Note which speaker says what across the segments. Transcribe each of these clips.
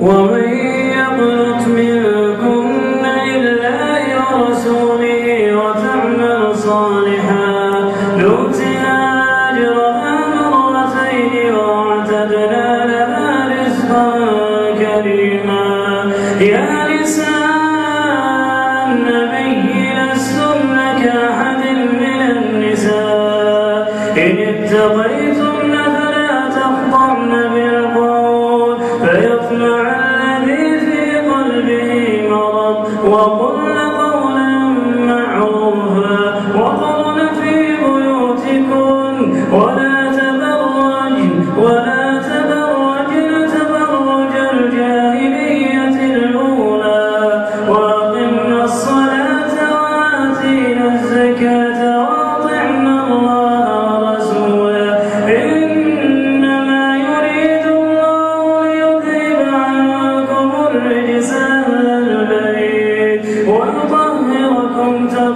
Speaker 1: ومن يقنط ورسوله وتعمل صالحا. أجرها مرتين وأعتدنا لها رزقا كريما. يا كأحد من النساء. إن وقل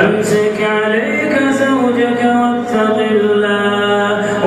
Speaker 1: أمسك عليك زوجك واتق الله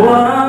Speaker 1: Whoa.